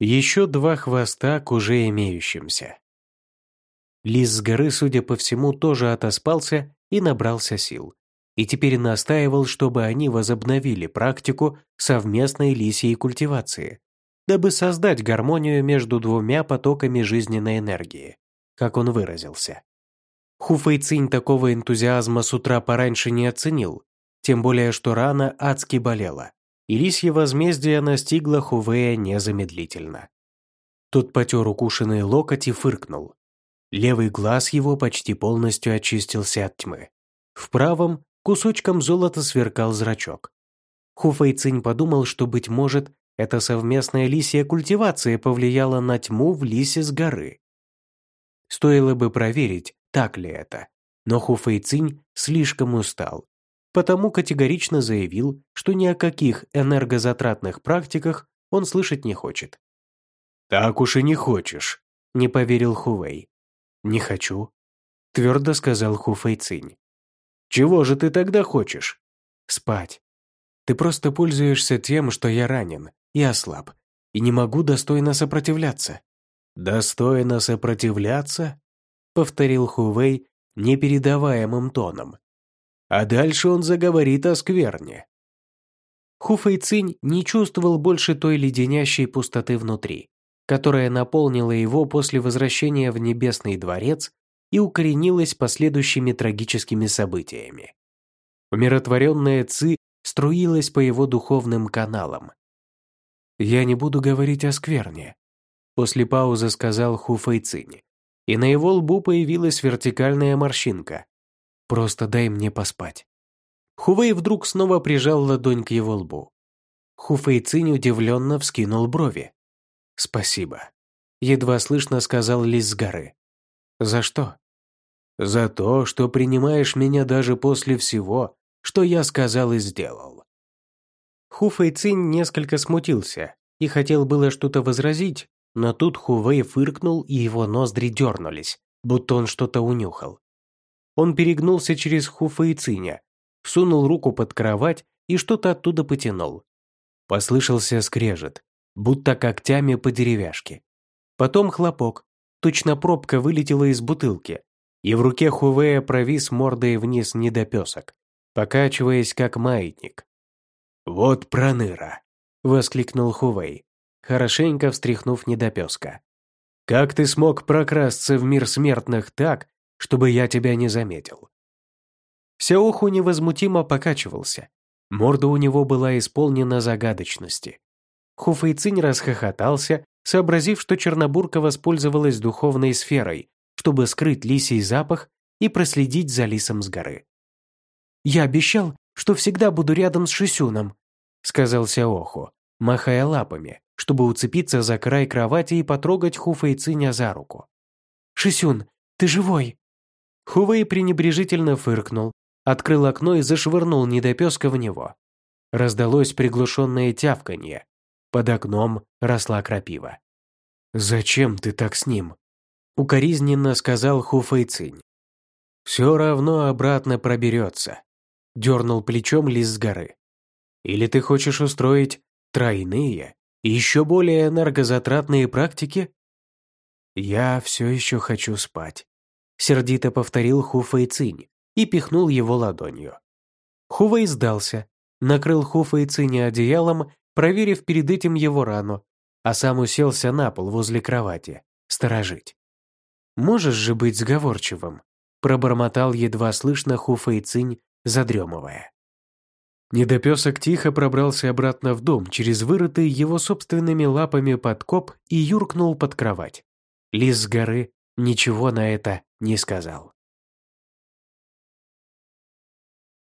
Еще два хвоста к уже имеющимся. Лис с горы, судя по всему, тоже отоспался и набрался сил. И теперь настаивал, чтобы они возобновили практику совместной лисьей культивации, дабы создать гармонию между двумя потоками жизненной энергии, как он выразился. Хуфэйцинь такого энтузиазма с утра пораньше не оценил, тем более что рана адски болела, и лисье возмездие настигло Хувея незамедлительно. Тот потер укушенный локоть и фыркнул. Левый глаз его почти полностью очистился от тьмы. В правом кусочком золота сверкал зрачок. Хуфэйцинь подумал, что, быть может, эта совместная лисья культивация повлияла на тьму в лисе с горы. Стоило бы проверить, так ли это, но Хуфэйцинь слишком устал, потому категорично заявил, что ни о каких энергозатратных практиках он слышать не хочет. «Так уж и не хочешь», — не поверил Хувей. «Не хочу», — твердо сказал Хуфэйцинь. «Чего же ты тогда хочешь?» «Спать. Ты просто пользуешься тем, что я ранен и ослаб, и не могу достойно сопротивляться». «Достойно сопротивляться?» — повторил Хувей непередаваемым тоном. А дальше он заговорит о скверне. Хуфэйцинь не чувствовал больше той леденящей пустоты внутри, которая наполнила его после возвращения в Небесный дворец и укоренилась последующими трагическими событиями. Умиротворенная Ци струилась по его духовным каналам. «Я не буду говорить о скверне», – после паузы сказал Ху Фэйцинь, и на его лбу появилась вертикальная морщинка. «Просто дай мне поспать». Хувей вдруг снова прижал ладонь к его лбу. Ху Фэйцинь удивленно вскинул брови. «Спасибо», – едва слышно сказал Лис с горы. «За что?» «За то, что принимаешь меня даже после всего, что я сказал и сделал». Ху Фэйцинь несколько смутился и хотел было что-то возразить, но тут Хувей фыркнул и его ноздри дернулись, будто он что-то унюхал. Он перегнулся через Ху Фэйциня, сунул руку под кровать и что-то оттуда потянул. Послышался скрежет, будто когтями по деревяшке. Потом хлопок, точно пробка вылетела из бутылки, и в руке Хувея провис мордой вниз недопесок, покачиваясь как маятник. «Вот проныра!» – воскликнул Хувей, хорошенько встряхнув недопеска. «Как ты смог прокрасться в мир смертных так, чтобы я тебя не заметил?» Сяоху невозмутимо покачивался. Морда у него была исполнена загадочности. Хуфэйцинь расхохотался, сообразив, что Чернобурка воспользовалась духовной сферой, чтобы скрыть лисий запах и проследить за лисом с горы. «Я обещал, что всегда буду рядом с Шисюном», сказал Сяоху, махая лапами, чтобы уцепиться за край кровати и потрогать Хуфэйциня за руку. «Шисюн, ты живой?» Хувей пренебрежительно фыркнул, открыл окно и зашвырнул недопеска в него. Раздалось приглушенное тявканье, под окном росла крапива. «Зачем ты так с ним?» – укоризненно сказал Хуфэйцинь. «Все равно обратно проберется», – дернул плечом лис с горы. «Или ты хочешь устроить тройные и еще более энергозатратные практики?» «Я все еще хочу спать», – сердито повторил Хуфэйцинь и пихнул его ладонью. Хувей сдался, накрыл Хуфэйциня одеялом проверив перед этим его рану, а сам уселся на пол возле кровати, сторожить. «Можешь же быть сговорчивым», – пробормотал едва слышно Хуфа и Цинь, задремывая. Недопесок тихо пробрался обратно в дом через вырытый его собственными лапами подкоп и юркнул под кровать. Лис с горы ничего на это не сказал.